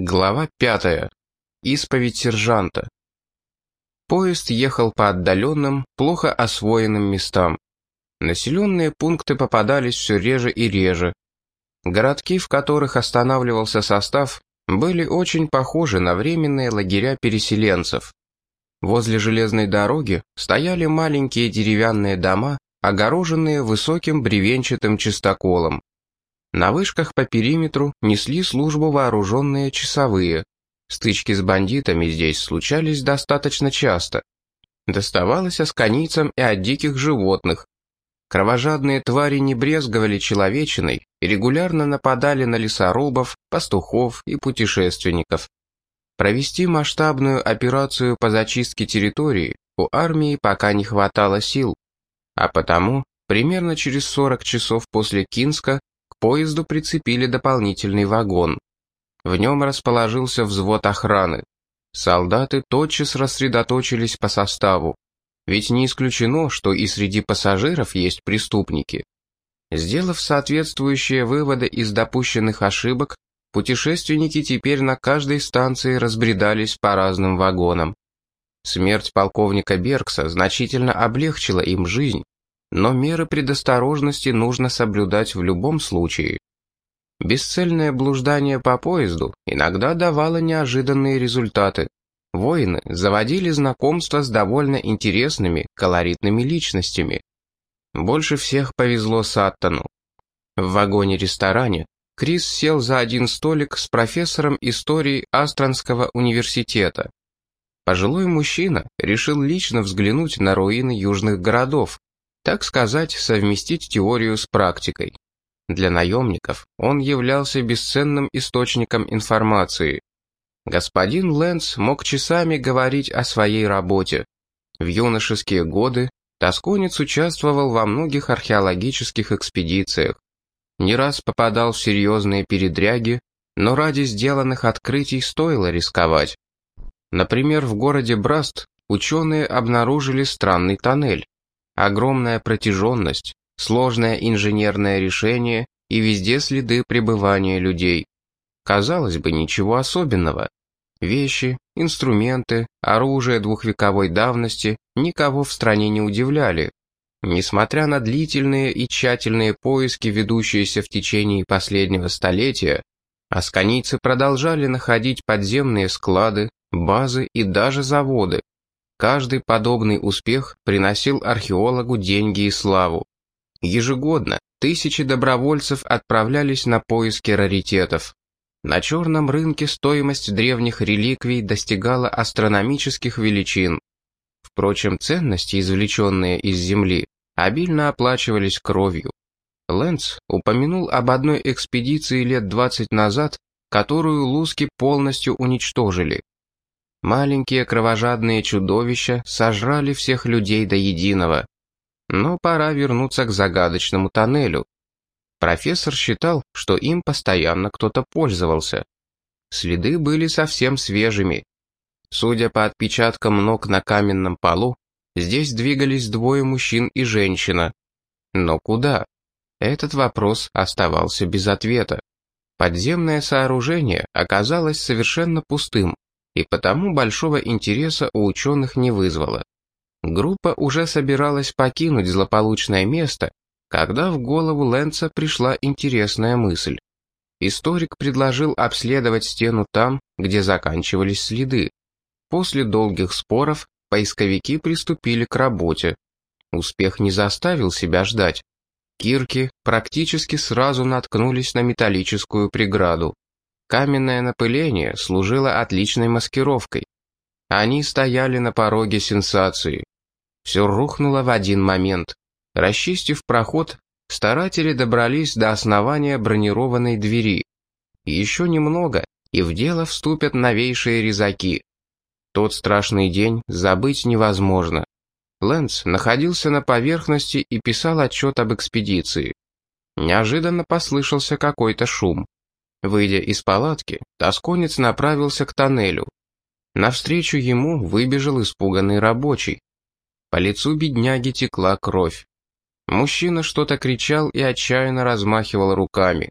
Глава пятая. Исповедь сержанта. Поезд ехал по отдаленным, плохо освоенным местам. Населенные пункты попадались все реже и реже. Городки, в которых останавливался состав, были очень похожи на временные лагеря переселенцев. Возле железной дороги стояли маленькие деревянные дома, огороженные высоким бревенчатым чистоколом. На вышках по периметру несли службу вооруженные часовые. Стычки с бандитами здесь случались достаточно часто. Доставалось асканийцам и от диких животных. Кровожадные твари не брезговали человечиной и регулярно нападали на лесорубов, пастухов и путешественников. Провести масштабную операцию по зачистке территории у армии пока не хватало сил, а потому примерно через 40 часов после Кинска поезду прицепили дополнительный вагон. В нем расположился взвод охраны. Солдаты тотчас рассредоточились по составу. Ведь не исключено, что и среди пассажиров есть преступники. Сделав соответствующие выводы из допущенных ошибок, путешественники теперь на каждой станции разбредались по разным вагонам. Смерть полковника Беркса значительно облегчила им жизнь, но меры предосторожности нужно соблюдать в любом случае. Бесцельное блуждание по поезду иногда давало неожиданные результаты. Воины заводили знакомства с довольно интересными, колоритными личностями. Больше всех повезло Саттону. В вагоне-ресторане Крис сел за один столик с профессором истории Астронского университета. Пожилой мужчина решил лично взглянуть на руины южных городов, так сказать, совместить теорию с практикой. Для наемников он являлся бесценным источником информации. Господин Лэнс мог часами говорить о своей работе. В юношеские годы Тосконец участвовал во многих археологических экспедициях. Не раз попадал в серьезные передряги, но ради сделанных открытий стоило рисковать. Например, в городе Браст ученые обнаружили странный тоннель. Огромная протяженность, сложное инженерное решение и везде следы пребывания людей. Казалось бы, ничего особенного. Вещи, инструменты, оружие двухвековой давности никого в стране не удивляли. Несмотря на длительные и тщательные поиски, ведущиеся в течение последнего столетия, асканийцы продолжали находить подземные склады, базы и даже заводы. Каждый подобный успех приносил археологу деньги и славу. Ежегодно тысячи добровольцев отправлялись на поиски раритетов. На черном рынке стоимость древних реликвий достигала астрономических величин. Впрочем, ценности, извлеченные из земли, обильно оплачивались кровью. Лэнс упомянул об одной экспедиции лет 20 назад, которую луски полностью уничтожили. Маленькие кровожадные чудовища сожрали всех людей до единого. Но пора вернуться к загадочному тоннелю. Профессор считал, что им постоянно кто-то пользовался. Следы были совсем свежими. Судя по отпечаткам ног на каменном полу, здесь двигались двое мужчин и женщина. Но куда? Этот вопрос оставался без ответа. Подземное сооружение оказалось совершенно пустым и потому большого интереса у ученых не вызвало. Группа уже собиралась покинуть злополучное место, когда в голову Лэнса пришла интересная мысль. Историк предложил обследовать стену там, где заканчивались следы. После долгих споров поисковики приступили к работе. Успех не заставил себя ждать. Кирки практически сразу наткнулись на металлическую преграду. Каменное напыление служило отличной маскировкой. Они стояли на пороге сенсации. Все рухнуло в один момент. Расчистив проход, старатели добрались до основания бронированной двери. Еще немного, и в дело вступят новейшие резаки. Тот страшный день забыть невозможно. Лэнс находился на поверхности и писал отчет об экспедиции. Неожиданно послышался какой-то шум. Выйдя из палатки, тосконец направился к тоннелю. Навстречу ему выбежал испуганный рабочий. По лицу бедняги текла кровь. Мужчина что-то кричал и отчаянно размахивал руками.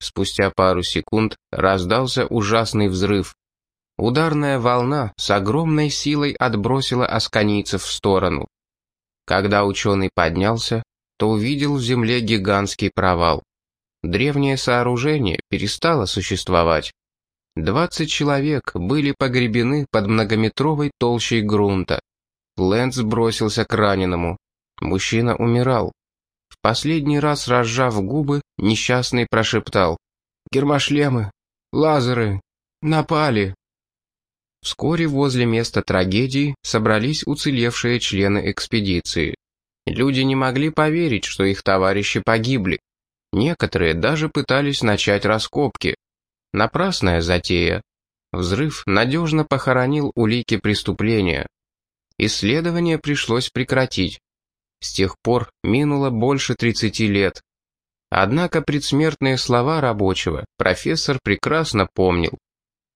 Спустя пару секунд раздался ужасный взрыв. Ударная волна с огромной силой отбросила асканийцев в сторону. Когда ученый поднялся, то увидел в земле гигантский провал. Древнее сооружение перестало существовать. Двадцать человек были погребены под многометровой толщей грунта. Лэнс бросился к раненому. Мужчина умирал. В последний раз, разжав губы, несчастный прошептал. «Гермошлемы! Лазеры! Напали!» Вскоре возле места трагедии собрались уцелевшие члены экспедиции. Люди не могли поверить, что их товарищи погибли. Некоторые даже пытались начать раскопки. Напрасная затея. Взрыв надежно похоронил улики преступления. Исследование пришлось прекратить. С тех пор минуло больше 30 лет. Однако предсмертные слова рабочего профессор прекрасно помнил.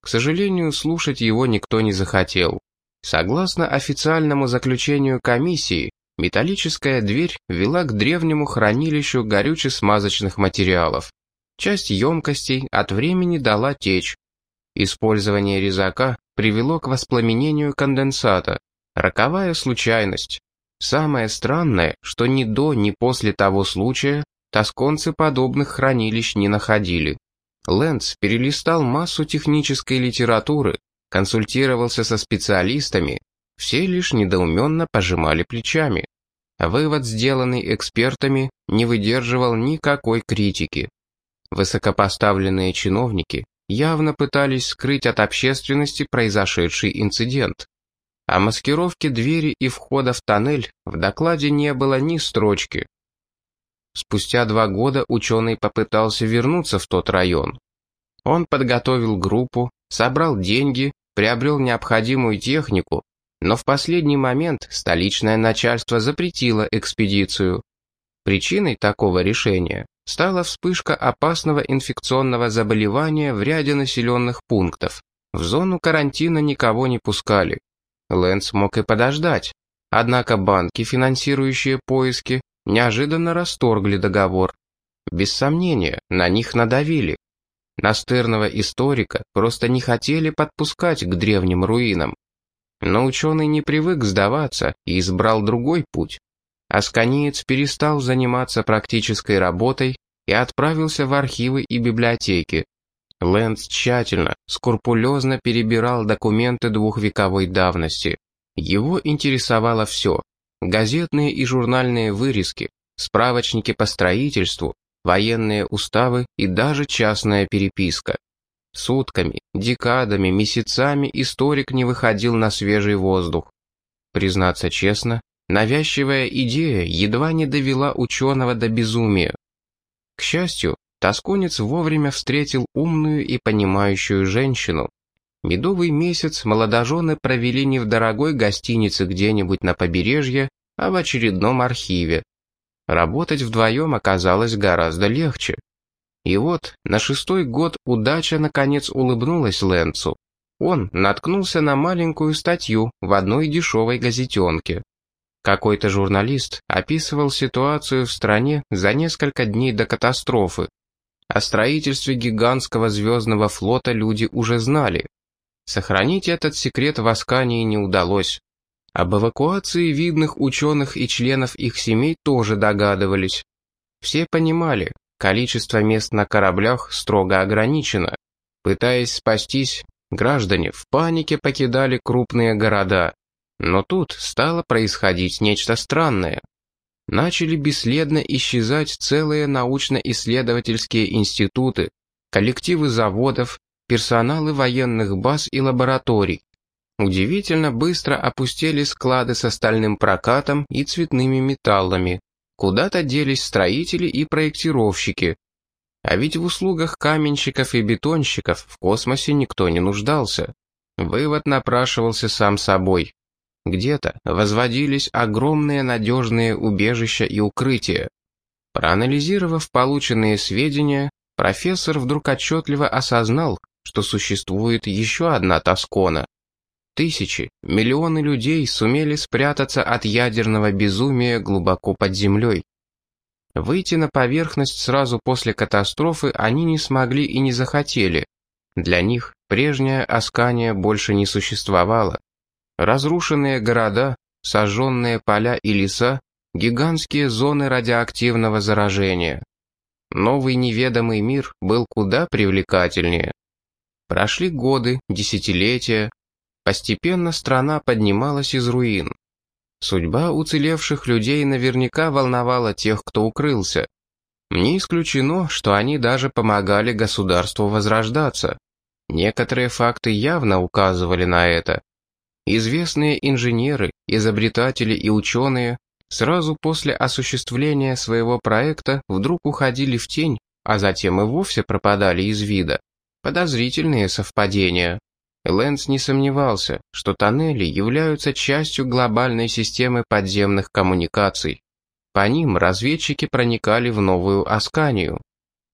К сожалению, слушать его никто не захотел. Согласно официальному заключению комиссии, металлическая дверь вела к древнему хранилищу горюче-смазочных материалов. Часть емкостей от времени дала течь. Использование резака привело к воспламенению конденсата. Роковая случайность. Самое странное, что ни до, ни после того случая тосконцы подобных хранилищ не находили. Лэнс перелистал массу технической литературы, консультировался со специалистами, все лишь недоуменно пожимали плечами. Вывод, сделанный экспертами, не выдерживал никакой критики. Высокопоставленные чиновники явно пытались скрыть от общественности произошедший инцидент. О маскировке двери и входа в тоннель в докладе не было ни строчки. Спустя два года ученый попытался вернуться в тот район. Он подготовил группу, собрал деньги, приобрел необходимую технику, но в последний момент столичное начальство запретило экспедицию. Причиной такого решения стала вспышка опасного инфекционного заболевания в ряде населенных пунктов. В зону карантина никого не пускали. Лэнс мог и подождать. Однако банки, финансирующие поиски, неожиданно расторгли договор. Без сомнения, на них надавили. Настырного историка просто не хотели подпускать к древним руинам. Но ученый не привык сдаваться и избрал другой путь. Асканиец перестал заниматься практической работой и отправился в архивы и библиотеки. Лэнс тщательно, скрупулезно перебирал документы двухвековой давности. Его интересовало все. Газетные и журнальные вырезки, справочники по строительству, военные уставы и даже частная переписка. Сутками, декадами, месяцами историк не выходил на свежий воздух. Признаться честно, навязчивая идея едва не довела ученого до безумия. К счастью, Тосконец вовремя встретил умную и понимающую женщину. Медовый месяц молодожены провели не в дорогой гостинице где-нибудь на побережье, а в очередном архиве. Работать вдвоем оказалось гораздо легче. И вот, на шестой год удача наконец улыбнулась Лэнцу. Он наткнулся на маленькую статью в одной дешевой газетенке. Какой-то журналист описывал ситуацию в стране за несколько дней до катастрофы. О строительстве гигантского звездного флота люди уже знали. Сохранить этот секрет в Аскании не удалось. Об эвакуации видных ученых и членов их семей тоже догадывались. Все понимали, количество мест на кораблях строго ограничено. Пытаясь спастись, граждане в панике покидали крупные города. Но тут стало происходить нечто странное начали бесследно исчезать целые научно-исследовательские институты, коллективы заводов, персоналы военных баз и лабораторий. Удивительно быстро опустили склады с остальным прокатом и цветными металлами. Куда-то делись строители и проектировщики. А ведь в услугах каменщиков и бетонщиков в космосе никто не нуждался. Вывод напрашивался сам собой. Где-то возводились огромные надежные убежища и укрытия. Проанализировав полученные сведения, профессор вдруг отчетливо осознал, что существует еще одна Тоскона. Тысячи, миллионы людей сумели спрятаться от ядерного безумия глубоко под землей. Выйти на поверхность сразу после катастрофы они не смогли и не захотели. Для них прежняя Аскания больше не существовала. Разрушенные города, сожженные поля и леса, гигантские зоны радиоактивного заражения. Новый неведомый мир был куда привлекательнее. Прошли годы, десятилетия. Постепенно страна поднималась из руин. Судьба уцелевших людей наверняка волновала тех, кто укрылся. Не исключено, что они даже помогали государству возрождаться. Некоторые факты явно указывали на это. Известные инженеры, изобретатели и ученые сразу после осуществления своего проекта вдруг уходили в тень, а затем и вовсе пропадали из вида. Подозрительные совпадения. Лэнс не сомневался, что тоннели являются частью глобальной системы подземных коммуникаций. По ним разведчики проникали в новую Асканию.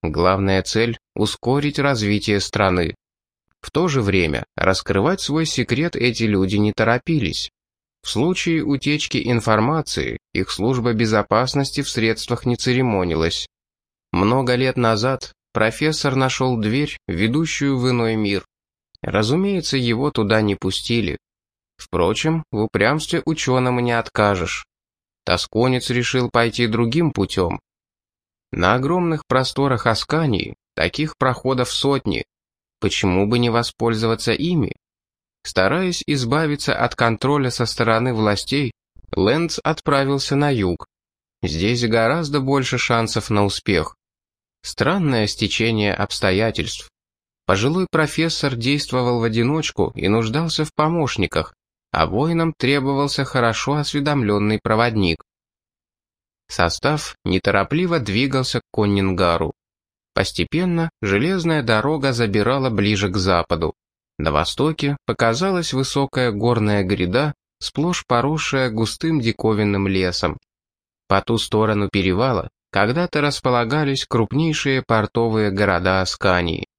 Главная цель – ускорить развитие страны. В то же время раскрывать свой секрет эти люди не торопились. В случае утечки информации их служба безопасности в средствах не церемонилась. Много лет назад профессор нашел дверь, ведущую в иной мир. Разумеется, его туда не пустили. Впрочем, в упрямстве ученому не откажешь. Тосконец решил пойти другим путем. На огромных просторах Аскании таких проходов сотни. Почему бы не воспользоваться ими? Стараясь избавиться от контроля со стороны властей, Лэнс отправился на юг. Здесь гораздо больше шансов на успех. Странное стечение обстоятельств. Пожилой профессор действовал в одиночку и нуждался в помощниках, а воинам требовался хорошо осведомленный проводник. Состав неторопливо двигался к Коннингару. Постепенно железная дорога забирала ближе к западу. На востоке показалась высокая горная гряда, сплошь поросшая густым диковинным лесом. По ту сторону перевала когда-то располагались крупнейшие портовые города Аскании.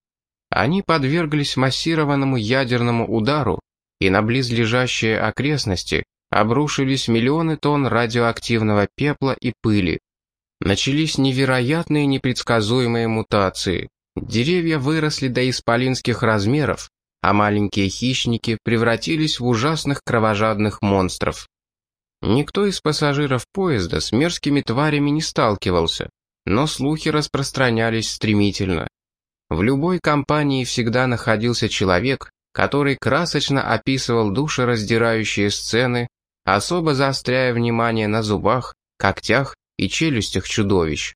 Они подверглись массированному ядерному удару, и на близлежащие окрестности обрушились миллионы тонн радиоактивного пепла и пыли. Начались невероятные непредсказуемые мутации. Деревья выросли до исполинских размеров, а маленькие хищники превратились в ужасных кровожадных монстров. Никто из пассажиров поезда с мерзкими тварями не сталкивался, но слухи распространялись стремительно. В любой компании всегда находился человек, который красочно описывал душераздирающие сцены, особо заостряя внимание на зубах, когтях и челюстях чудовищ.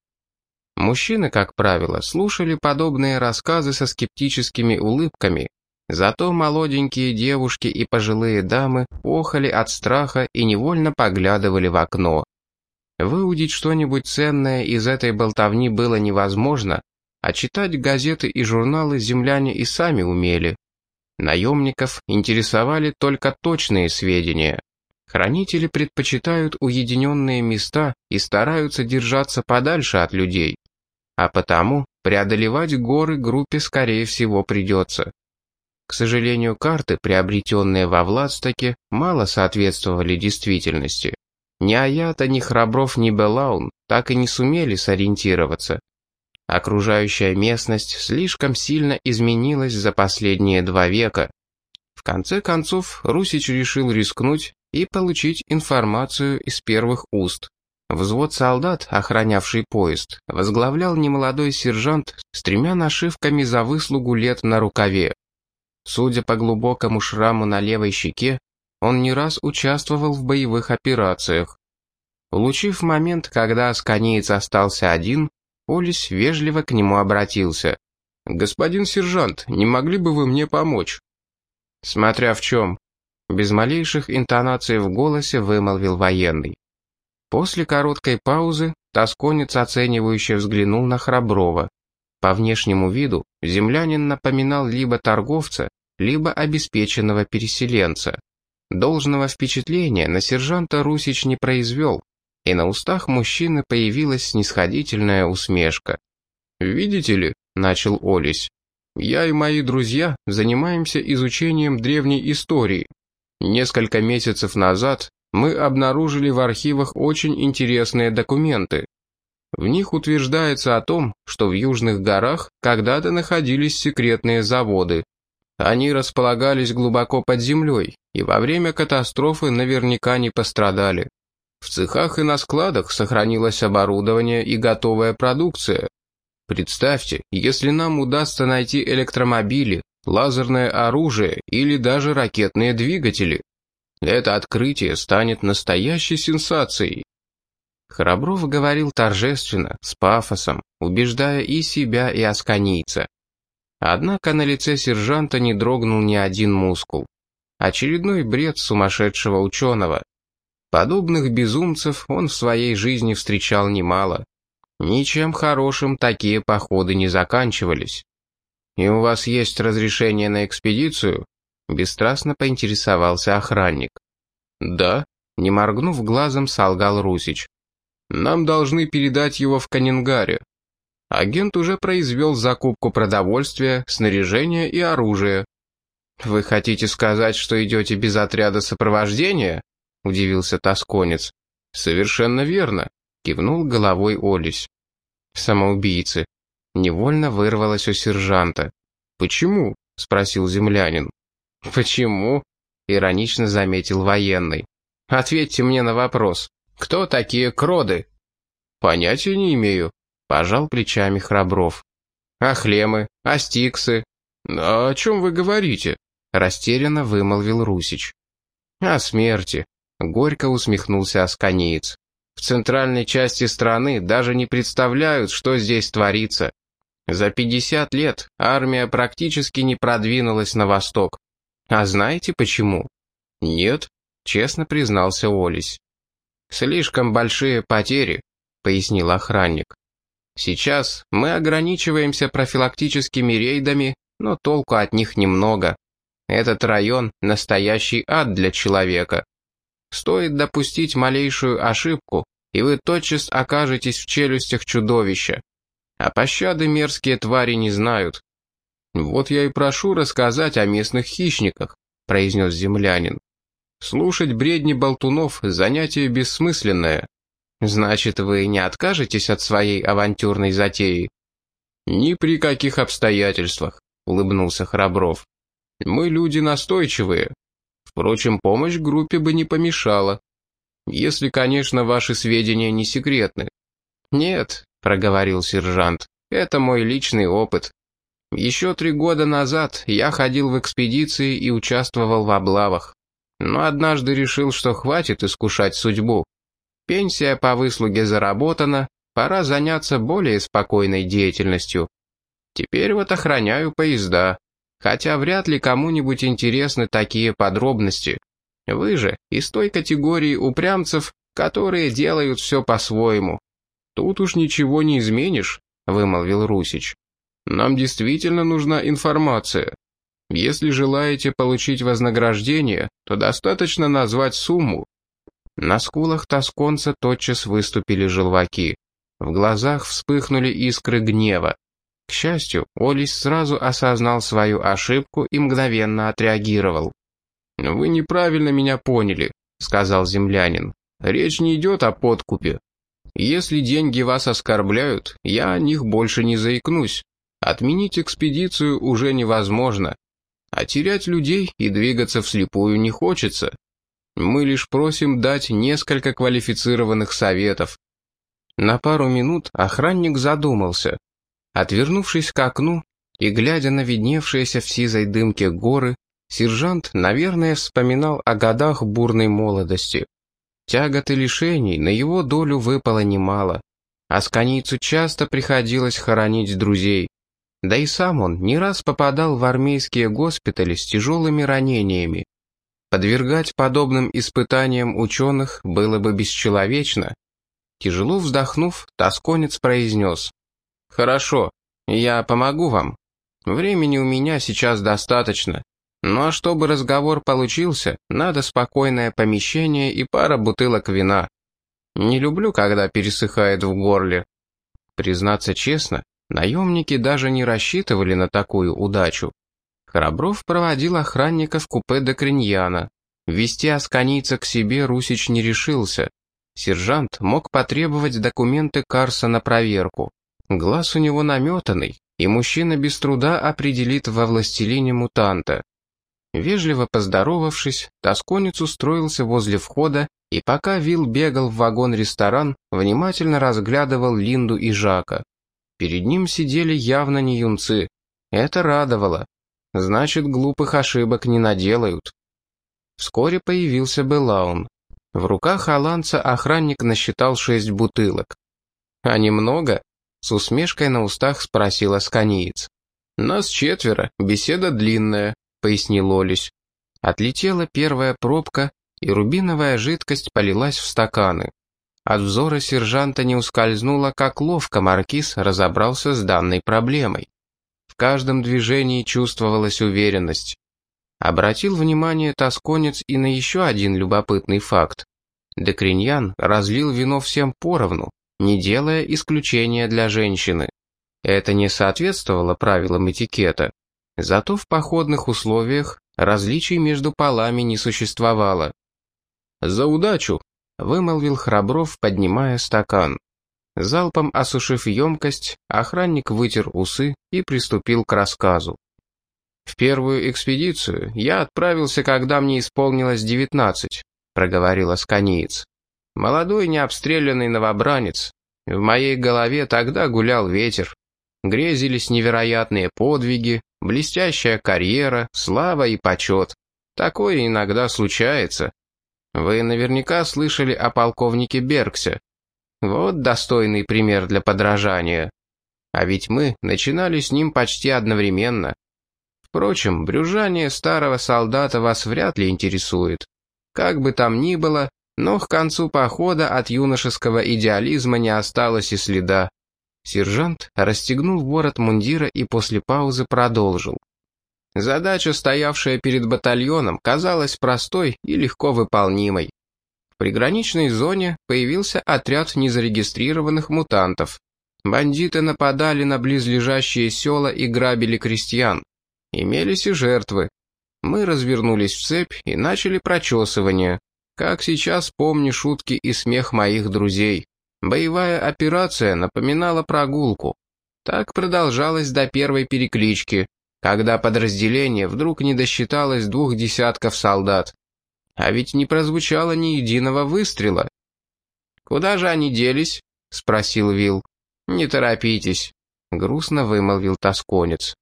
Мужчины, как правило, слушали подобные рассказы со скептическими улыбками, Зато молоденькие девушки и пожилые дамы охали от страха и невольно поглядывали в окно. Выудить что-нибудь ценное из этой болтовни было невозможно, а читать газеты и журналы земляне и сами умели. Наемников интересовали только точные сведения. Хранители предпочитают уединенные места и стараются держаться подальше от людей. А потому преодолевать горы группе скорее всего придется. К сожалению, карты, приобретенные во Владстоке, мало соответствовали действительности. Ни Аята, ни Храбров, ни Белаун так и не сумели сориентироваться. Окружающая местность слишком сильно изменилась за последние два века. В конце концов, Русич решил рискнуть и получить информацию из первых уст. Взвод солдат, охранявший поезд, возглавлял немолодой сержант с тремя нашивками за выслугу лет на рукаве. Судя по глубокому шраму на левой щеке, он не раз участвовал в боевых операциях. Улучив момент, когда асканиец остался один, Олис вежливо к нему обратился. «Господин сержант, не могли бы вы мне помочь?» «Смотря в чем», — без малейших интонаций в голосе вымолвил военный. После короткой паузы тосконец оценивающе взглянул на Храброва. По внешнему виду землянин напоминал либо торговца, либо обеспеченного переселенца. Должного впечатления на сержанта Русич не произвел, и на устах мужчины появилась снисходительная усмешка. «Видите ли», — начал Олесь, — «я и мои друзья занимаемся изучением древней истории. Несколько месяцев назад мы обнаружили в архивах очень интересные документы. В них утверждается о том, что в южных горах когда-то находились секретные заводы. Они располагались глубоко под землей, и во время катастрофы наверняка не пострадали. В цехах и на складах сохранилось оборудование и готовая продукция. Представьте, если нам удастся найти электромобили, лазерное оружие или даже ракетные двигатели. Это открытие станет настоящей сенсацией. Храбров говорил торжественно, с пафосом, убеждая и себя, и асканийца. Однако на лице сержанта не дрогнул ни один мускул. Очередной бред сумасшедшего ученого. Подобных безумцев он в своей жизни встречал немало. Ничем хорошим такие походы не заканчивались. «И у вас есть разрешение на экспедицию?» Бесстрастно поинтересовался охранник. «Да», — не моргнув глазом, солгал Русич. «Нам должны передать его в Канингаре. Агент уже произвел закупку продовольствия, снаряжения и оружия». «Вы хотите сказать, что идете без отряда сопровождения?» — удивился тосконец. «Совершенно верно», — кивнул головой Олесь. «Самоубийцы», Невольно вырвалось у сержанта. «Почему?» — спросил землянин. «Почему?» — иронично заметил военный. «Ответьте мне на вопрос. Кто такие кроды?» «Понятия не имею», — пожал плечами Храбров. «А хлемы? А стиксы?» «О чем вы говорите?» — растерянно вымолвил Русич. «О смерти», — горько усмехнулся Асканиец. «В центральной части страны даже не представляют, что здесь творится. За 50 лет армия практически не продвинулась на восток. А знаете почему? Нет, честно признался Олесь. Слишком большие потери, пояснил охранник. Сейчас мы ограничиваемся профилактическими рейдами, но толку от них немного. Этот район — настоящий ад для человека. Стоит допустить малейшую ошибку, и вы тотчас окажетесь в челюстях чудовища. А пощады мерзкие твари не знают. Вот я и прошу рассказать о местных хищниках, произнес землянин. Слушать бредни болтунов – занятие бессмысленное. Значит, вы не откажетесь от своей авантюрной затеи? Ни при каких обстоятельствах, улыбнулся Храбров. Мы люди настойчивые. Впрочем, помощь группе бы не помешала. Если, конечно, ваши сведения не секретны. Нет, проговорил сержант. «Это мой личный опыт. Еще три года назад я ходил в экспедиции и участвовал в облавах. Но однажды решил, что хватит искушать судьбу. Пенсия по выслуге заработана, пора заняться более спокойной деятельностью. Теперь вот охраняю поезда, хотя вряд ли кому-нибудь интересны такие подробности. Вы же из той категории упрямцев, которые делают все по-своему. «Тут уж ничего не изменишь», — вымолвил Русич. «Нам действительно нужна информация. Если желаете получить вознаграждение, то достаточно назвать сумму». На скулах тосконца тотчас выступили желваки. В глазах вспыхнули искры гнева. К счастью, Олис сразу осознал свою ошибку и мгновенно отреагировал. «Вы неправильно меня поняли», — сказал землянин. «Речь не идет о подкупе. Если деньги вас оскорбляют, я о них больше не заикнусь. Отменить экспедицию уже невозможно. А терять людей и двигаться вслепую не хочется. Мы лишь просим дать несколько квалифицированных советов. На пару минут охранник задумался. Отвернувшись к окну и глядя на видневшиеся в сизой дымке горы, сержант, наверное, вспоминал о годах бурной молодости. Тягот и лишений на его долю выпало немало. Асканийцу часто приходилось хоронить друзей. Да и сам он не раз попадал в армейские госпитали с тяжелыми ранениями. Подвергать подобным испытаниям ученых было бы бесчеловечно. Тяжело вздохнув, тосконец произнес. «Хорошо, я помогу вам. Времени у меня сейчас достаточно. Ну а чтобы разговор получился, надо спокойное помещение и пара бутылок вина. Не люблю, когда пересыхает в горле. Признаться честно, наемники даже не рассчитывали на такую удачу. Храбров проводил охранника в купе до Криньяна. Вести асканийца к себе Русич не решился. Сержант мог потребовать документы Карса на проверку. Глаз у него наметанный, и мужчина без труда определит во властелине мутанта. Вежливо поздоровавшись, тосконец устроился возле входа, и пока Вил бегал в вагон-ресторан, внимательно разглядывал Линду и Жака. Перед ним сидели явно не юнцы. Это радовало. Значит, глупых ошибок не наделают. Вскоре появился Белаун. В руках Аланца охранник насчитал шесть бутылок. «А немного?» — с усмешкой на устах спросил Асканиец. «Нас четверо, беседа длинная», — пояснил Олесь. Отлетела первая пробка, и рубиновая жидкость полилась в стаканы. От взора сержанта не ускользнуло, как ловко маркиз разобрался с данной проблемой. В каждом движении чувствовалась уверенность. Обратил внимание тосконец и на еще один любопытный факт. Декриньян разлил вино всем поровну, не делая исключения для женщины. Это не соответствовало правилам этикета. Зато в походных условиях различий между полами не существовало. «За удачу!» — вымолвил Храбров, поднимая стакан. Залпом осушив емкость, охранник вытер усы и приступил к рассказу. «В первую экспедицию я отправился, когда мне исполнилось девятнадцать», — проговорил Асканиец. «Молодой необстрелянный новобранец. В моей голове тогда гулял ветер. Грезились невероятные подвиги, блестящая карьера, слава и почет. Такое иногда случается. Вы наверняка слышали о полковнике Бергсе. Вот достойный пример для подражания. А ведь мы начинали с ним почти одновременно. Впрочем, брюжание старого солдата вас вряд ли интересует. Как бы там ни было, но к концу похода от юношеского идеализма не осталось и следа. Сержант расстегнул ворот мундира и после паузы продолжил. Задача, стоявшая перед батальоном, казалась простой и легко выполнимой. В приграничной зоне появился отряд незарегистрированных мутантов. Бандиты нападали на близлежащие села и грабили крестьян. Имелись и жертвы. Мы развернулись в цепь и начали прочесывание. Как сейчас помню шутки и смех моих друзей. Боевая операция напоминала прогулку. Так продолжалось до первой переклички, когда подразделение вдруг не досчиталось двух десятков солдат. А ведь не прозвучало ни единого выстрела. «Куда же они делись?» — спросил Вил. «Не торопитесь», — грустно вымолвил тосконец.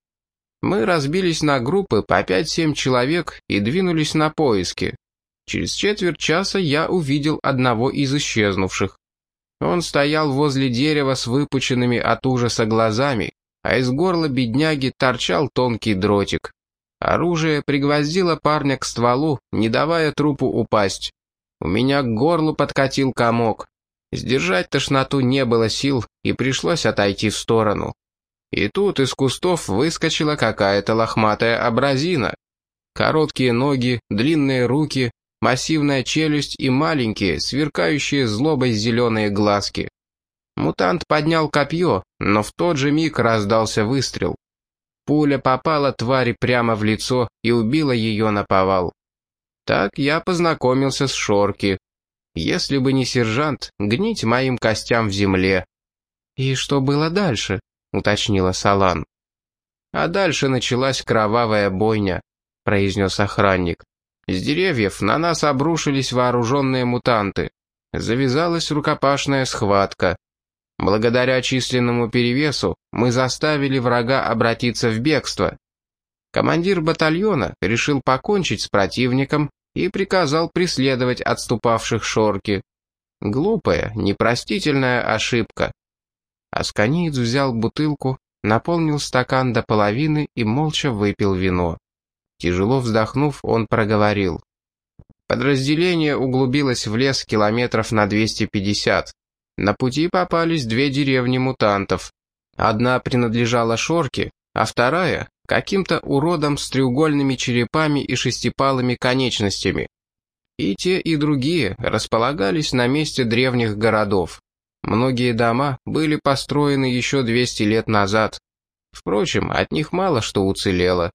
Мы разбились на группы по 5-7 человек и двинулись на поиски. Через четверть часа я увидел одного из исчезнувших. Он стоял возле дерева с выпученными от ужаса глазами, а из горла бедняги торчал тонкий дротик. Оружие пригвоздило парня к стволу, не давая трупу упасть. У меня к горлу подкатил комок. Сдержать тошноту не было сил, и пришлось отойти в сторону. И тут из кустов выскочила какая-то лохматая абразина. Короткие ноги, длинные руки, массивная челюсть и маленькие, сверкающие злобой зеленые глазки. Мутант поднял копье, но в тот же миг раздался выстрел. Пуля попала твари прямо в лицо и убила ее на повал. Так я познакомился с Шорки. Если бы не сержант, гнить моим костям в земле. «И что было дальше?» — уточнила Салан. «А дальше началась кровавая бойня», — произнес охранник. «С деревьев на нас обрушились вооруженные мутанты. Завязалась рукопашная схватка. Благодаря численному перевесу мы заставили врага обратиться в бегство. Командир батальона решил покончить с противником и приказал преследовать отступавших шорки. Глупая, непростительная ошибка. Асканиец взял бутылку, наполнил стакан до половины и молча выпил вино. Тяжело вздохнув, он проговорил. Подразделение углубилось в лес километров на 250. На пути попались две деревни мутантов. Одна принадлежала Шорке, а вторая — каким-то уродам с треугольными черепами и шестипалыми конечностями. И те, и другие располагались на месте древних городов. Многие дома были построены еще 200 лет назад. Впрочем, от них мало что уцелело.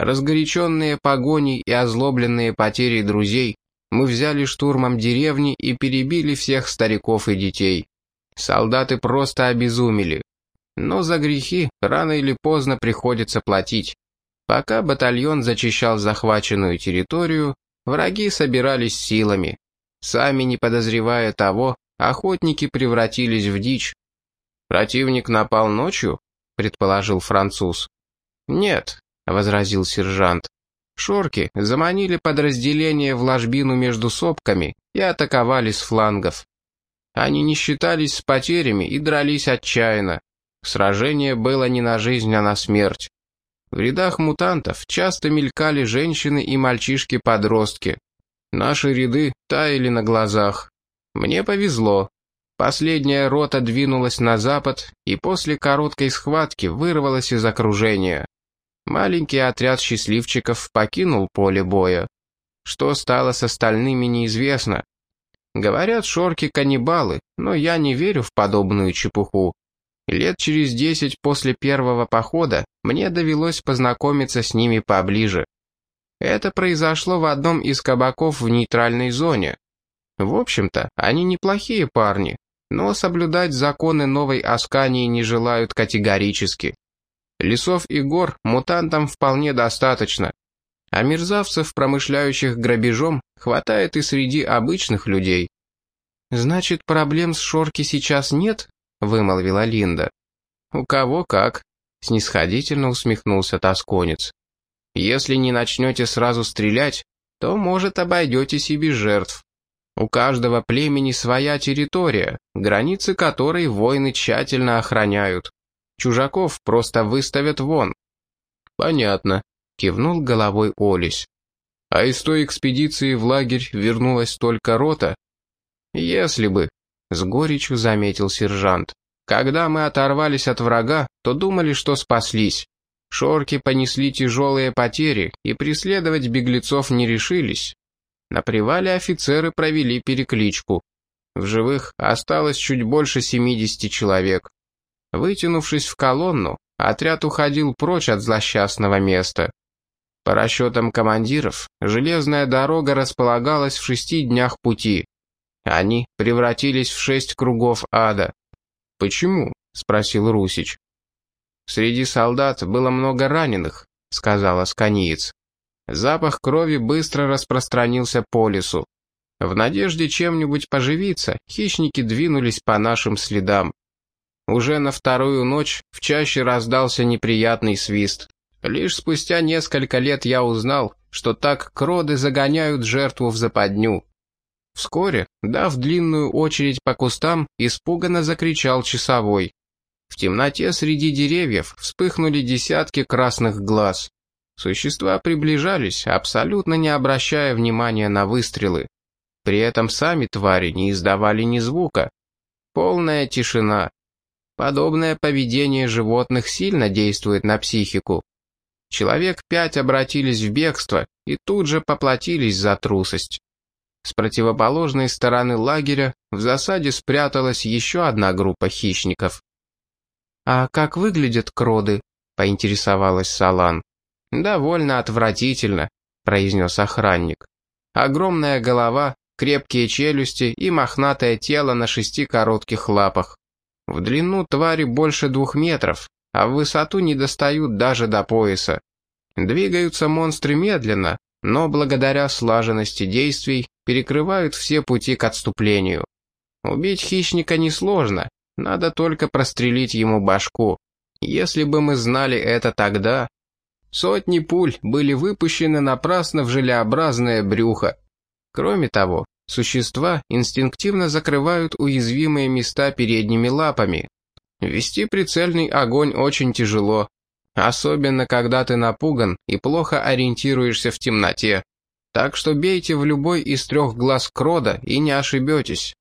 Разгоряченные погоней и озлобленные потерей друзей, мы взяли штурмом деревни и перебили всех стариков и детей. Солдаты просто обезумели. Но за грехи рано или поздно приходится платить. Пока батальон зачищал захваченную территорию, враги собирались силами. Сами не подозревая того, охотники превратились в дичь. «Противник напал ночью?» — предположил француз. «Нет», — возразил сержант. «Шорки заманили подразделение в ложбину между сопками и атаковали с флангов. Они не считались с потерями и дрались отчаянно. Сражение было не на жизнь, а на смерть. В рядах мутантов часто мелькали женщины и мальчишки-подростки. Наши ряды таяли на глазах. Мне повезло. Последняя рота двинулась на запад и после короткой схватки вырвалась из окружения. Маленький отряд счастливчиков покинул поле боя. Что стало с остальными, неизвестно. Говорят, шорки каннибалы, но я не верю в подобную чепуху. Лет через десять после первого похода мне довелось познакомиться с ними поближе. Это произошло в одном из кабаков в нейтральной зоне. В общем-то, они неплохие парни, но соблюдать законы новой Аскании не желают категорически. Лесов и гор мутантам вполне достаточно. А мерзавцев, промышляющих грабежом, хватает и среди обычных людей. «Значит, проблем с Шорки сейчас нет?» — вымолвила Линда. «У кого как», — снисходительно усмехнулся тосконец. «Если не начнете сразу стрелять, то, может, обойдетесь и без жертв. У каждого племени своя территория, границы которой воины тщательно охраняют. Чужаков просто выставят вон». «Понятно», — кивнул головой Олесь. «А из той экспедиции в лагерь вернулась только рота?» «Если бы», — с горечью заметил сержант. «Когда мы оторвались от врага, то думали, что спаслись. Шорки понесли тяжелые потери и преследовать беглецов не решились. На привале офицеры провели перекличку. В живых осталось чуть больше 70 человек. Вытянувшись в колонну, отряд уходил прочь от злосчастного места. По расчетам командиров, железная дорога располагалась в шести днях пути. Они превратились в шесть кругов ада. «Почему?» — спросил Русич. «Среди солдат было много раненых», — сказал Асканиец. Запах крови быстро распространился по лесу. В надежде чем-нибудь поживиться, хищники двинулись по нашим следам. Уже на вторую ночь в чаще раздался неприятный свист. Лишь спустя несколько лет я узнал, что так кроды загоняют жертву в западню. Вскоре, дав длинную очередь по кустам, испуганно закричал часовой. В темноте среди деревьев вспыхнули десятки красных глаз. Существа приближались, абсолютно не обращая внимания на выстрелы. При этом сами твари не издавали ни звука. Полная тишина. Подобное поведение животных сильно действует на психику. Человек пять обратились в бегство и тут же поплатились за трусость. С противоположной стороны лагеря в засаде спряталась еще одна группа хищников. «А как выглядят кроды?» — поинтересовалась Салан. «Довольно отвратительно», — произнес охранник. «Огромная голова, крепкие челюсти и мохнатое тело на шести коротких лапах. В длину твари больше двух метров, а в высоту не достают даже до пояса. Двигаются монстры медленно, но благодаря слаженности действий перекрывают все пути к отступлению. Убить хищника несложно, надо только прострелить ему башку. Если бы мы знали это тогда... Сотни пуль были выпущены напрасно в желеобразное брюхо. Кроме того, существа инстинктивно закрывают уязвимые места передними лапами. Вести прицельный огонь очень тяжело, особенно когда ты напуган и плохо ориентируешься в темноте. Так что бейте в любой из трех глаз крода и не ошибетесь.